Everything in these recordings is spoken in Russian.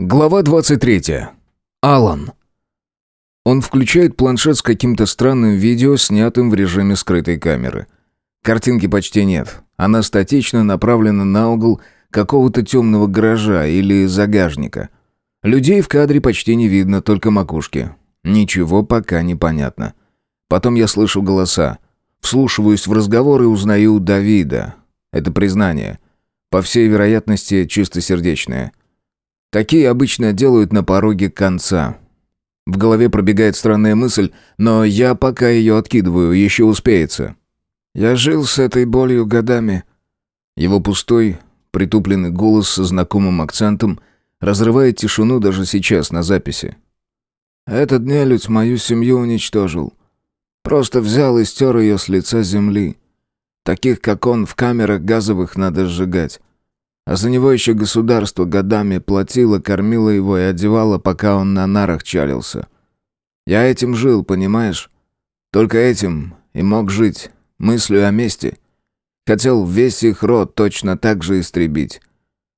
Глава 23. Алан. Он включает планшет с каким-то странным видео, снятым в режиме скрытой камеры. Картинки почти нет. Она статично направлена на угол какого-то темного гаража или загажника. Людей в кадре почти не видно, только макушки. Ничего пока не понятно. Потом я слышу голоса. Вслушиваюсь в разговор и узнаю Давида. Это признание. По всей вероятности, чистосердечное. Такие обычно делают на пороге конца. В голове пробегает странная мысль, но я пока ее откидываю, еще успеется. Я жил с этой болью годами. Его пустой, притупленный голос со знакомым акцентом разрывает тишину даже сейчас на записи. Этот нелюдь мою семью уничтожил. Просто взял и стер ее с лица земли. Таких, как он, в камерах газовых надо сжигать. А за него еще государство годами платило, кормило его и одевало, пока он на нарах чалился. Я этим жил, понимаешь? Только этим и мог жить, мыслью о мести. Хотел весь их род точно так же истребить.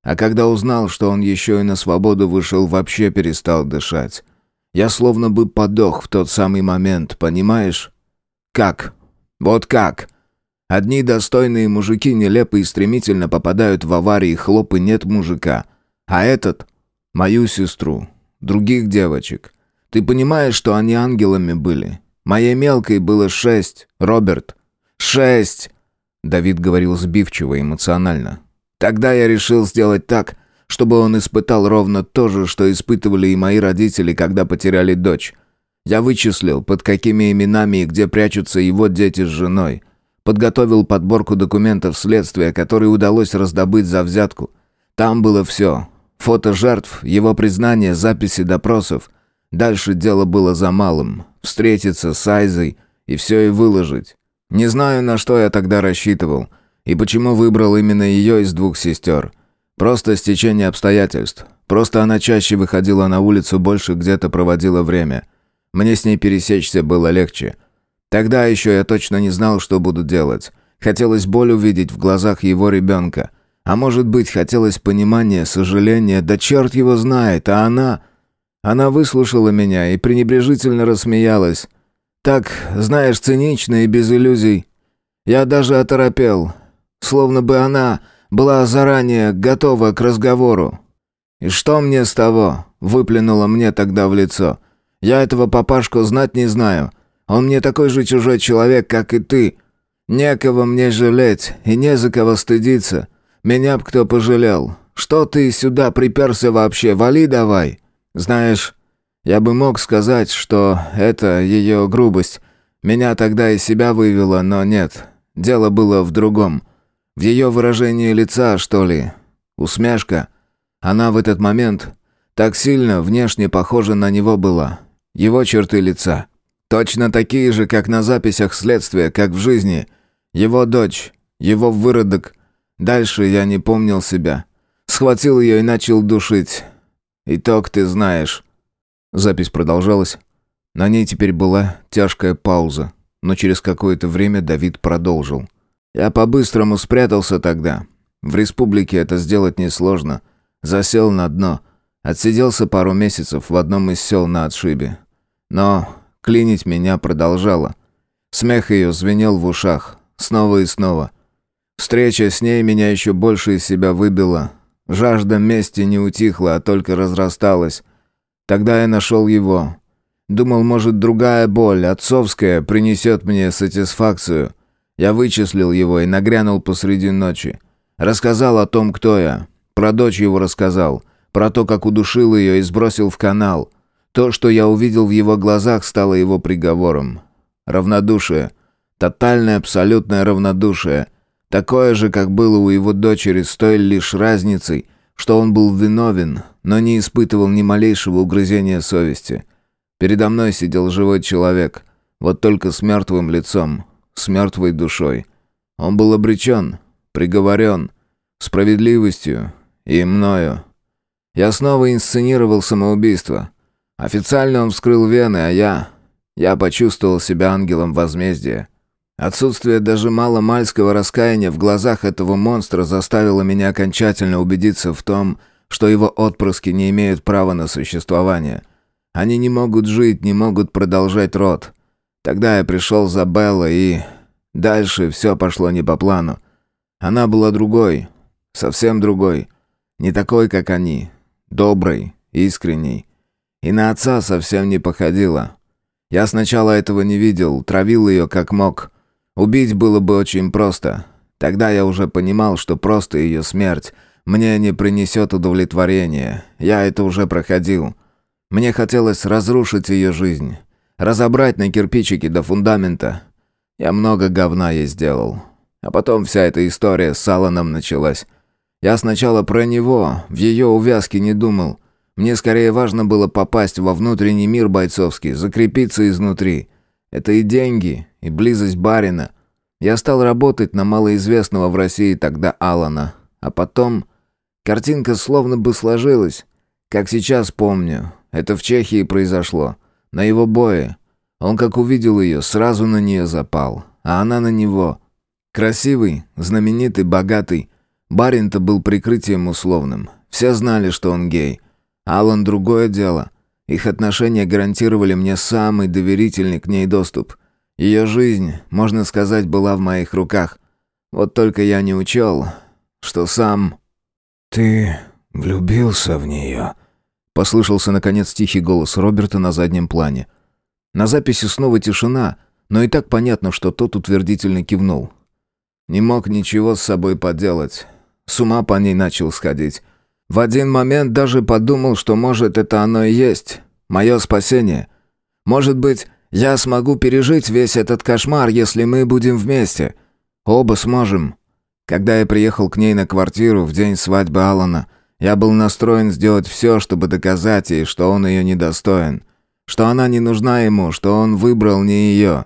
А когда узнал, что он еще и на свободу вышел, вообще перестал дышать. Я словно бы подох в тот самый момент, понимаешь? Как? Вот как? Одни достойные мужики нелепо и стремительно попадают в аварии, хлоп и нет мужика. А этот — мою сестру, других девочек. Ты понимаешь, что они ангелами были? Моей мелкой было шесть, Роберт. Шесть!» Давид говорил сбивчиво, эмоционально. «Тогда я решил сделать так, чтобы он испытал ровно то же, что испытывали и мои родители, когда потеряли дочь. Я вычислил, под какими именами и где прячутся его дети с женой. Подготовил подборку документов следствия, которые удалось раздобыть за взятку. Там было все. Фото жертв, его признание, записи допросов. Дальше дело было за малым. Встретиться с Айзой и все и выложить. Не знаю, на что я тогда рассчитывал. И почему выбрал именно ее из двух сестер. Просто стечение обстоятельств. Просто она чаще выходила на улицу, больше где-то проводила время. Мне с ней пересечься было легче. Тогда еще я точно не знал, что буду делать. Хотелось боль увидеть в глазах его ребенка. А может быть, хотелось понимания, сожаления, да черт его знает, а она... Она выслушала меня и пренебрежительно рассмеялась. Так, знаешь, цинично и без иллюзий. Я даже оторопел. Словно бы она была заранее готова к разговору. «И что мне с того?» — выплюнула мне тогда в лицо. «Я этого папашку знать не знаю. Он мне такой же чужой человек, как и ты. Некого мне жалеть и не за кого стыдиться. Меня б кто пожалел. Что ты сюда приперся вообще? Вали давай. Знаешь, я бы мог сказать, что это ее грубость. Меня тогда из себя вывела, но нет. Дело было в другом. В ее выражении лица, что ли. Усмешка. Она в этот момент так сильно внешне похожа на него была. Его черты лица. Точно такие же, как на записях следствия, как в жизни. Его дочь, его выродок. Дальше я не помнил себя. Схватил ее и начал душить. Итог ты знаешь. Запись продолжалась. На ней теперь была тяжкая пауза, но через какое-то время Давид продолжил. «Я по-быстрому спрятался тогда. В республике это сделать несложно. Засел на дно. Отсиделся пару месяцев в одном из сел на отшибе. Но Клинить меня продолжала. Смех ее звенел в ушах. Снова и снова. Встреча с ней меня еще больше из себя выбила. Жажда мести не утихла, а только разрасталась. Тогда я нашел его. Думал, может, другая боль, отцовская, принесет мне сатисфакцию. Я вычислил его и нагрянул посреди ночи. Рассказал о том, кто я. Про дочь его рассказал. Про то, как удушил ее и сбросил в канал. То, что я увидел в его глазах, стало его приговором. Равнодушие. Тотальное, абсолютное равнодушие. Такое же, как было у его дочери, с той лишь разницей, что он был виновен, но не испытывал ни малейшего угрызения совести. Передо мной сидел живой человек, вот только с мертвым лицом, с мертвой душой. Он был обречен, приговорен, справедливостью и мною. Я снова инсценировал самоубийство. Официально он вскрыл вены, а я... Я почувствовал себя ангелом возмездия. Отсутствие даже маломальского раскаяния в глазах этого монстра заставило меня окончательно убедиться в том, что его отпрыски не имеют права на существование. Они не могут жить, не могут продолжать род. Тогда я пришел за Белла и... Дальше все пошло не по плану. Она была другой, совсем другой. Не такой, как они. Доброй, искренней. И на отца совсем не походила. Я сначала этого не видел, травил ее как мог. Убить было бы очень просто. Тогда я уже понимал, что просто ее смерть мне не принесет удовлетворения. Я это уже проходил. Мне хотелось разрушить ее жизнь. Разобрать на кирпичики до фундамента. Я много говна ей сделал. А потом вся эта история с Алланом началась. Я сначала про него, в ее увязке не думал. Мне скорее важно было попасть во внутренний мир бойцовский, закрепиться изнутри. Это и деньги, и близость барина. Я стал работать на малоизвестного в России тогда Алана. А потом... Картинка словно бы сложилась. Как сейчас помню. Это в Чехии произошло. На его бое. Он как увидел ее, сразу на нее запал. А она на него. Красивый, знаменитый, богатый. Барин-то был прикрытием условным. Все знали, что он гей. Алан другое дело. Их отношения гарантировали мне самый доверительный к ней доступ. Ее жизнь, можно сказать, была в моих руках. Вот только я не учел, что сам... «Ты влюбился в нее?» Послышался, наконец, тихий голос Роберта на заднем плане. На записи снова тишина, но и так понятно, что тот утвердительно кивнул. Не мог ничего с собой поделать. С ума по ней начал сходить. В один момент даже подумал, что может это оно и есть. Мое спасение. Может быть, я смогу пережить весь этот кошмар, если мы будем вместе. Оба сможем. Когда я приехал к ней на квартиру в день свадьбы Алана, я был настроен сделать все, чтобы доказать ей, что он ее недостоин. Что она не нужна ему, что он выбрал не ее.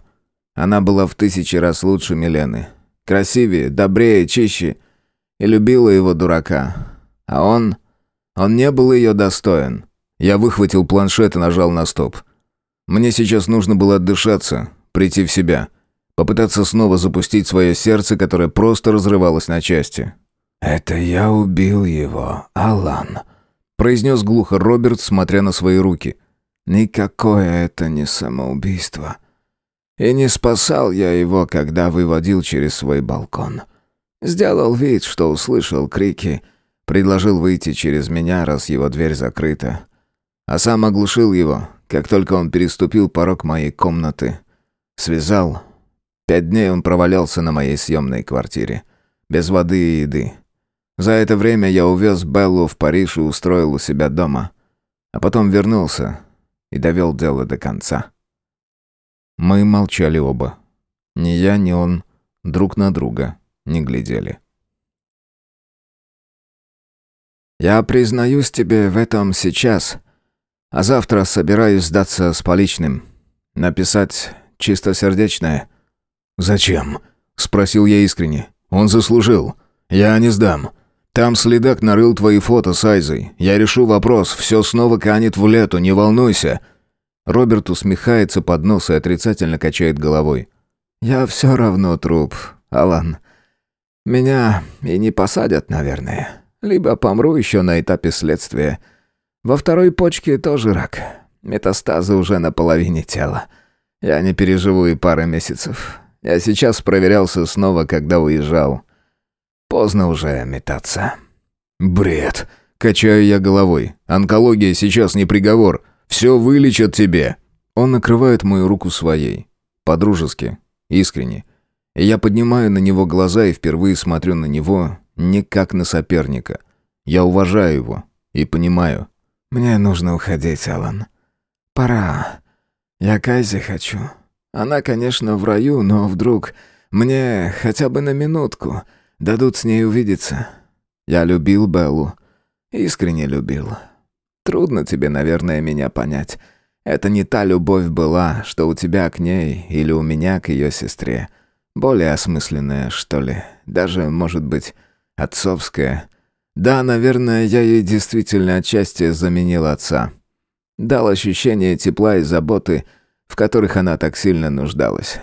Она была в тысячи раз лучше Милены. Красивее, добрее, чище. И любила его дурака. А он... Он не был ее достоин. Я выхватил планшет и нажал на стоп. Мне сейчас нужно было отдышаться, прийти в себя. Попытаться снова запустить свое сердце, которое просто разрывалось на части. «Это я убил его, Алан», — произнес глухо Роберт, смотря на свои руки. «Никакое это не самоубийство. И не спасал я его, когда выводил через свой балкон. Сделал вид, что услышал крики — Предложил выйти через меня, раз его дверь закрыта. А сам оглушил его, как только он переступил порог моей комнаты. Связал. Пять дней он провалялся на моей съемной квартире. Без воды и еды. За это время я увез Беллу в Париж и устроил у себя дома. А потом вернулся и довел дело до конца. Мы молчали оба. Ни я, ни он друг на друга не глядели. Я признаюсь тебе в этом сейчас, а завтра собираюсь сдаться с поличным. Написать чистосердечное. «Зачем?» — спросил я искренне. «Он заслужил. Я не сдам. Там следак нарыл твои фото с Айзой. Я решу вопрос, все снова канет в лету, не волнуйся». Роберт усмехается под нос и отрицательно качает головой. «Я все равно труп, Алан. Меня и не посадят, наверное либо помру еще на этапе следствия. Во второй почке тоже рак. Метастазы уже на половине тела. Я не переживу и пары месяцев. Я сейчас проверялся снова, когда уезжал. Поздно уже метаться. Бред. Качаю я головой. Онкология сейчас не приговор. Все вылечат тебе. Он накрывает мою руку своей. По-дружески. Искренне. Я поднимаю на него глаза и впервые смотрю на него не как на соперника. Я уважаю его и понимаю. «Мне нужно уходить, Алан. Пора. Я Кайзе хочу. Она, конечно, в раю, но вдруг мне хотя бы на минутку дадут с ней увидеться. Я любил Беллу. Искренне любил. Трудно тебе, наверное, меня понять. Это не та любовь была, что у тебя к ней или у меня к ее сестре. Более осмысленная, что ли. Даже, может быть, Отцовская. Да, наверное, я ей действительно отчасти заменил отца. Дал ощущение тепла и заботы, в которых она так сильно нуждалась.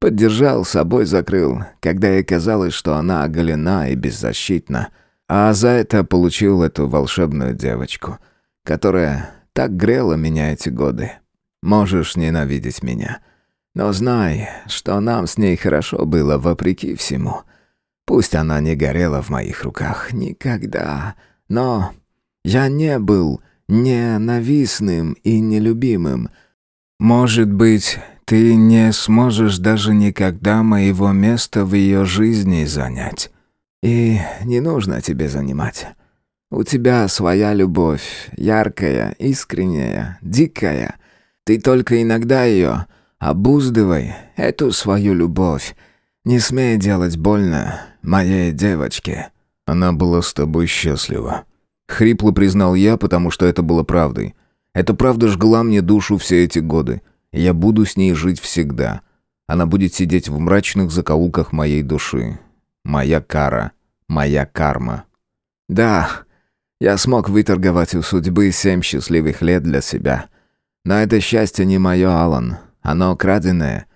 Поддержал, собой закрыл, когда ей казалось, что она оголена и беззащитна. а за это получил эту волшебную девочку, которая так грела меня эти годы. Можешь ненавидеть меня, но знай, что нам с ней хорошо было вопреки всему. Пусть она не горела в моих руках никогда, но я не был ненавистным и нелюбимым. Может быть, ты не сможешь даже никогда моего места в ее жизни занять. И не нужно тебе занимать. У тебя своя любовь, яркая, искренняя, дикая. Ты только иногда ее обуздывай, эту свою любовь. Не смей делать больно моей девочке. Она была с тобой счастлива. Хрипло признал я, потому что это было правдой. Эта правда жгла мне душу все эти годы. Я буду с ней жить всегда. Она будет сидеть в мрачных закоулках моей души. Моя кара, моя карма. Да, я смог выторговать у судьбы семь счастливых лет для себя. Но это счастье не мое, Алан. Оно краденое.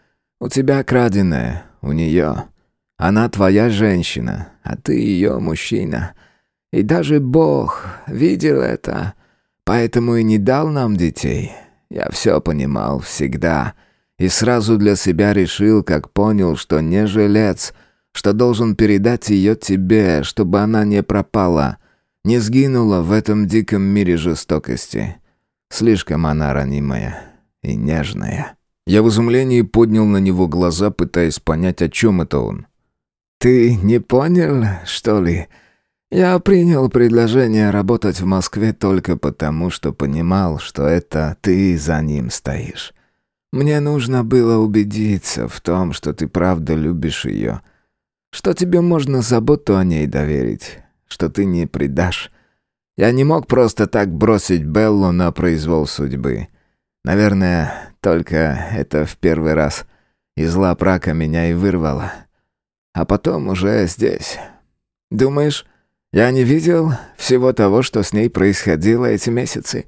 У тебя краденое, у нее. Она твоя женщина, а ты ее мужчина. И даже Бог видел это, поэтому и не дал нам детей. Я все понимал всегда. И сразу для себя решил, как понял, что не жилец, что должен передать ее тебе, чтобы она не пропала, не сгинула в этом диком мире жестокости. Слишком она ранимая и нежная. Я в изумлении поднял на него глаза, пытаясь понять, о чем это он. «Ты не понял, что ли?» Я принял предложение работать в Москве только потому, что понимал, что это ты за ним стоишь. Мне нужно было убедиться в том, что ты правда любишь ее, что тебе можно заботу о ней доверить, что ты не предашь. Я не мог просто так бросить Беллу на произвол судьбы. Наверное, только это в первый раз из зла прака меня и вырвало. А потом уже здесь. Думаешь, я не видел всего того, что с ней происходило эти месяцы.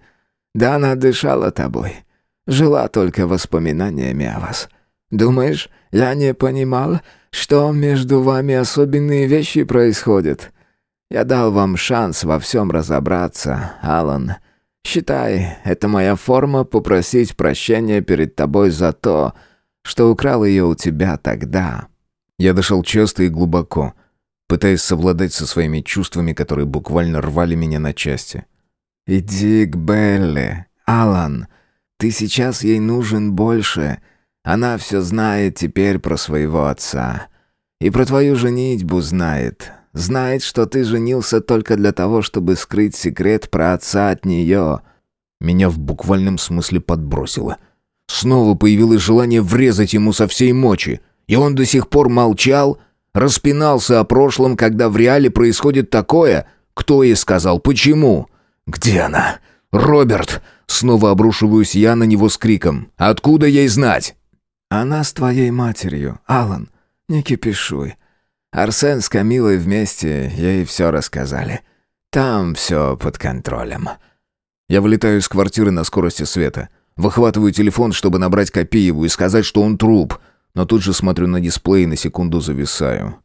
Да она дышала тобой. Жила только воспоминаниями о вас. Думаешь, я не понимал, что между вами особенные вещи происходят? Я дал вам шанс во всем разобраться, Алан. Считай, это моя форма попросить прощения перед тобой за то, что украл ее у тебя тогда». Я дышал часто и глубоко, пытаясь совладать со своими чувствами, которые буквально рвали меня на части. «Иди к Белле, Алан. Ты сейчас ей нужен больше. Она все знает теперь про своего отца. И про твою женитьбу знает. Знает, что ты женился только для того, чтобы скрыть секрет про отца от нее». Меня в буквальном смысле подбросило. Снова появилось желание врезать ему со всей мочи. И он до сих пор молчал, Распинался о прошлом, когда в реале происходит такое? Кто ей сказал? Почему? Где она? Роберт! Снова обрушиваюсь я на него с криком. Откуда ей знать? Она с твоей матерью, Алан. Не кипишуй. Арсен с Камилой вместе ей все рассказали. Там все под контролем. Я вылетаю из квартиры на скорости света. Выхватываю телефон, чтобы набрать Копееву и сказать, что он труп — но тут же смотрю на дисплей и на секунду зависаю.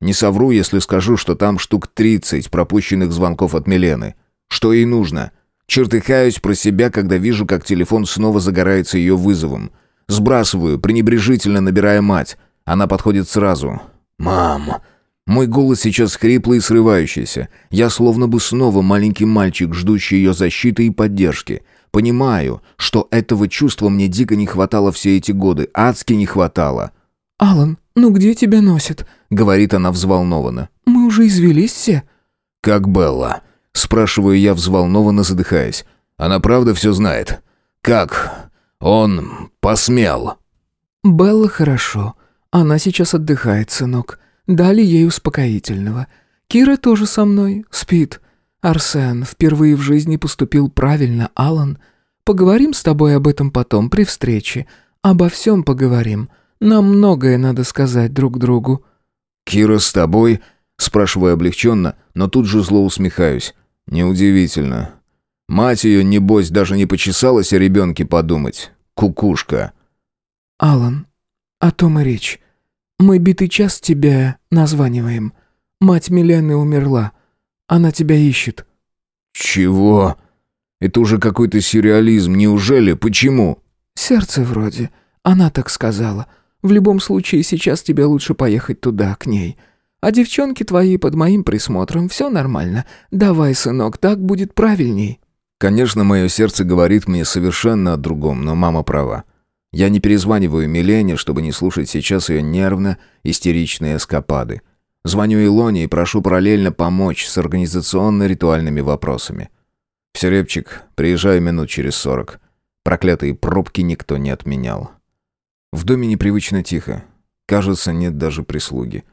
Не совру, если скажу, что там штук 30 пропущенных звонков от Милены. Что ей нужно? Чертыхаюсь про себя, когда вижу, как телефон снова загорается ее вызовом. Сбрасываю, пренебрежительно набирая мать. Она подходит сразу. «Мам!» Мой голос сейчас хриплый и срывающийся. Я словно бы снова маленький мальчик, ждущий ее защиты и поддержки. Понимаю, что этого чувства мне дико не хватало все эти годы, адски не хватало. «Алан, ну где тебя носит?» — говорит она взволнованно. «Мы уже извелись все». «Как Белла?» — спрашиваю я взволнованно, задыхаясь. «Она правда все знает? Как он посмел?» «Белла хорошо. Она сейчас отдыхает, сынок. Дали ей успокоительного. Кира тоже со мной, спит. «Арсен впервые в жизни поступил правильно, Алан. Поговорим с тобой об этом потом, при встрече. Обо всем поговорим. Нам многое надо сказать друг другу». «Кира с тобой?» Спрашиваю облегченно, но тут же зло усмехаюсь. «Неудивительно. Мать ее, небось, даже не почесалась о ребенке подумать. Кукушка». «Алан, о том и речь. Мы битый час тебя названиваем. Мать Милены умерла. Она тебя ищет». «Чего? Это уже какой-то сюрреализм, неужели? Почему?» «Сердце вроде. Она так сказала. В любом случае, сейчас тебе лучше поехать туда, к ней. А девчонки твои под моим присмотром, все нормально. Давай, сынок, так будет правильней». Конечно, мое сердце говорит мне совершенно о другом, но мама права. Я не перезваниваю Милене, чтобы не слушать сейчас ее нервно-истеричные эскапады. Звоню Илоне и прошу параллельно помочь с организационно-ритуальными вопросами. Все, Репчик, приезжаю минут через сорок. Проклятые пробки никто не отменял. В доме непривычно тихо. Кажется, нет даже прислуги.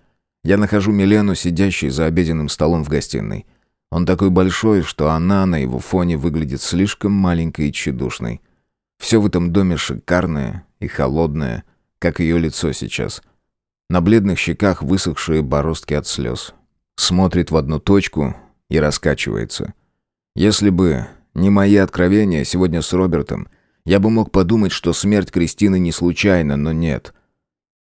Я нахожу Милену, сидящей за обеденным столом в гостиной. Он такой большой, что она на его фоне выглядит слишком маленькой и тщедушной. Все в этом доме шикарное и холодное, как ее лицо сейчас. На бледных щеках высохшие бороздки от слез. Смотрит в одну точку и раскачивается. Если бы не мои откровения сегодня с Робертом, я бы мог подумать, что смерть Кристины не случайна, но нет.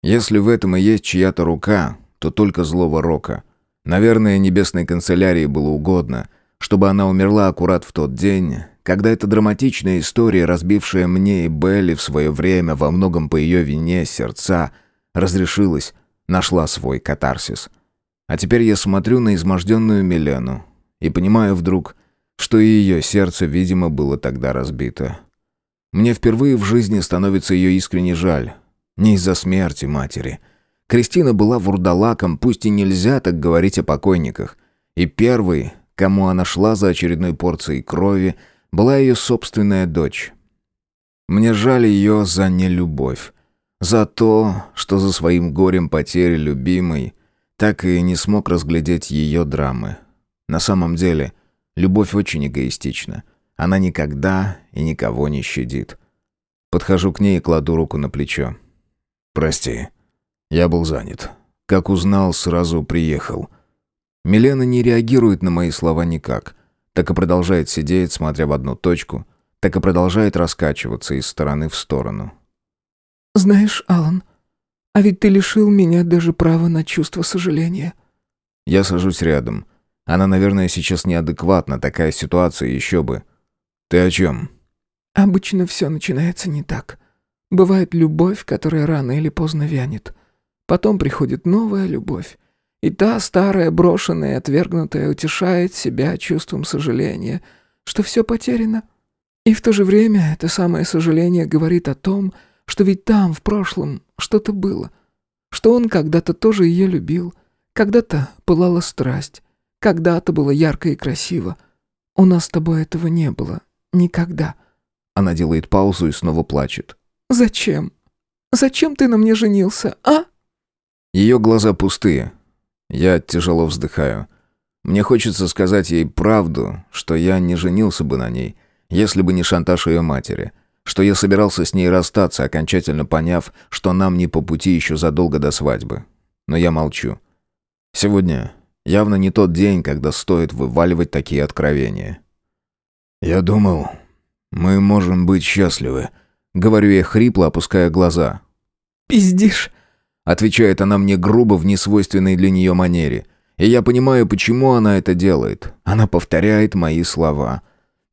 Если в этом и есть чья-то рука, то только злого рока. Наверное, небесной канцелярии было угодно, чтобы она умерла аккурат в тот день, когда эта драматичная история, разбившая мне и Белли в свое время во многом по ее вине сердца, разрешилась, нашла свой катарсис. А теперь я смотрю на изможденную Милену и понимаю вдруг, что и ее сердце, видимо, было тогда разбито. Мне впервые в жизни становится ее искренне жаль. Не из-за смерти матери. Кристина была вурдалаком, пусть и нельзя так говорить о покойниках. И первый, кому она шла за очередной порцией крови, была ее собственная дочь. Мне жаль ее за нелюбовь. За то, что за своим горем потери любимой так и не смог разглядеть ее драмы. На самом деле, любовь очень эгоистична. Она никогда и никого не щадит. Подхожу к ней и кладу руку на плечо. «Прости, я был занят. Как узнал, сразу приехал». Милена не реагирует на мои слова никак. Так и продолжает сидеть, смотря в одну точку. Так и продолжает раскачиваться из стороны в сторону. «Знаешь, Алан, а ведь ты лишил меня даже права на чувство сожаления». Я сажусь рядом. Она, наверное, сейчас неадекватна, такая ситуация еще бы. «Ты о чем?» «Обычно все начинается не так. Бывает любовь, которая рано или поздно вянет. Потом приходит новая любовь. И та старая, брошенная, отвергнутая утешает себя чувством сожаления, что все потеряно. И в то же время это самое сожаление говорит о том, что ведь там, в прошлом, что-то было. Что он когда-то тоже ее любил. Когда-то пылала страсть. Когда-то было ярко и красиво. У нас с тобой этого не было. Никогда. Она делает паузу и снова плачет. «Зачем? Зачем ты на мне женился, а?» Ее глаза пустые. Я тяжело вздыхаю. Мне хочется сказать ей правду, что я не женился бы на ней, если бы не шантаж ее матери, что я собирался с ней расстаться, окончательно поняв, что нам не по пути еще задолго до свадьбы. Но я молчу. Сегодня явно не тот день, когда стоит вываливать такие откровения. «Я думал, мы можем быть счастливы», — говорю я хрипло, опуская глаза. «Пиздишь», — отвечает она мне грубо в несвойственной для нее манере. И я понимаю, почему она это делает. Она повторяет мои слова.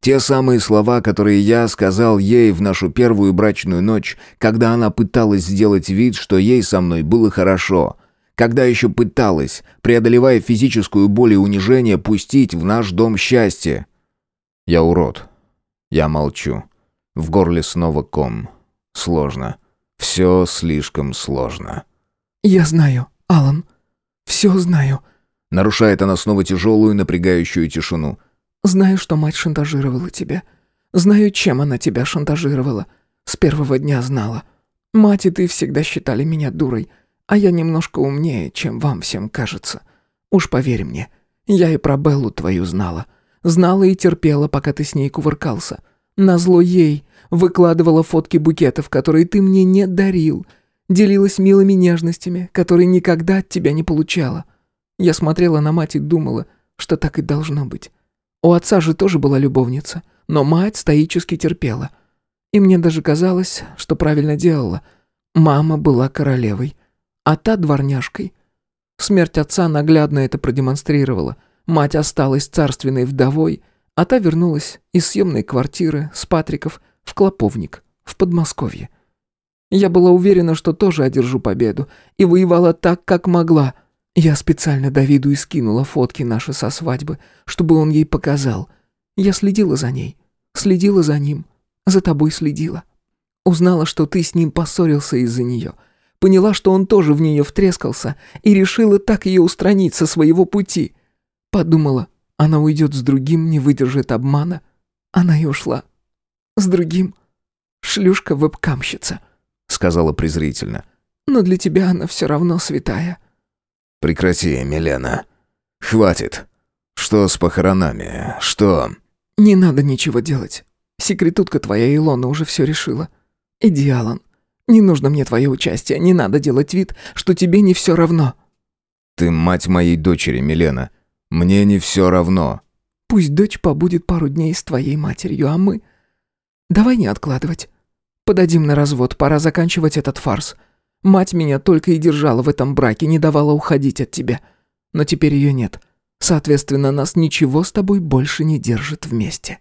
Те самые слова, которые я сказал ей в нашу первую брачную ночь, когда она пыталась сделать вид, что ей со мной было хорошо. Когда еще пыталась, преодолевая физическую боль и унижение, пустить в наш дом счастье. Я урод. Я молчу. В горле снова ком. Сложно. Все слишком сложно. «Я знаю, Алан. Все знаю». Нарушает она снова тяжелую, напрягающую тишину. «Знаю, что мать шантажировала тебя. Знаю, чем она тебя шантажировала. С первого дня знала. Мать и ты всегда считали меня дурой, а я немножко умнее, чем вам всем кажется. Уж поверь мне, я и про Беллу твою знала. Знала и терпела, пока ты с ней кувыркался. Назло ей выкладывала фотки букетов, которые ты мне не дарил. Делилась милыми нежностями, которые никогда от тебя не получала. Я смотрела на мать и думала, что так и должно быть. У отца же тоже была любовница, но мать стоически терпела. И мне даже казалось, что правильно делала. Мама была королевой, а та дворняжкой. Смерть отца наглядно это продемонстрировала – Мать осталась царственной вдовой, а та вернулась из съемной квартиры с Патриков в Клоповник, в Подмосковье. Я была уверена, что тоже одержу победу, и воевала так, как могла. Я специально Давиду и скинула фотки наши со свадьбы, чтобы он ей показал. Я следила за ней, следила за ним, за тобой следила. Узнала, что ты с ним поссорился из-за нее. Поняла, что он тоже в нее втрескался, и решила так ее устранить со своего пути. Подумала, она уйдет с другим, не выдержит обмана. Она и ушла. С другим. Шлюшка-вебкамщица сказала презрительно. «Но для тебя она все равно святая». «Прекрати, Милена. Хватит. Что с похоронами? Что...» «Не надо ничего делать. Секретутка твоя Илона уже все решила. Иди, Алан. Не нужно мне твое участие. Не надо делать вид, что тебе не все равно». «Ты мать моей дочери, Милена. Мне не все равно». «Пусть дочь побудет пару дней с твоей матерью, а мы...» «Давай не откладывать. Подадим на развод, пора заканчивать этот фарс. Мать меня только и держала в этом браке, не давала уходить от тебя. Но теперь ее нет. Соответственно, нас ничего с тобой больше не держит вместе».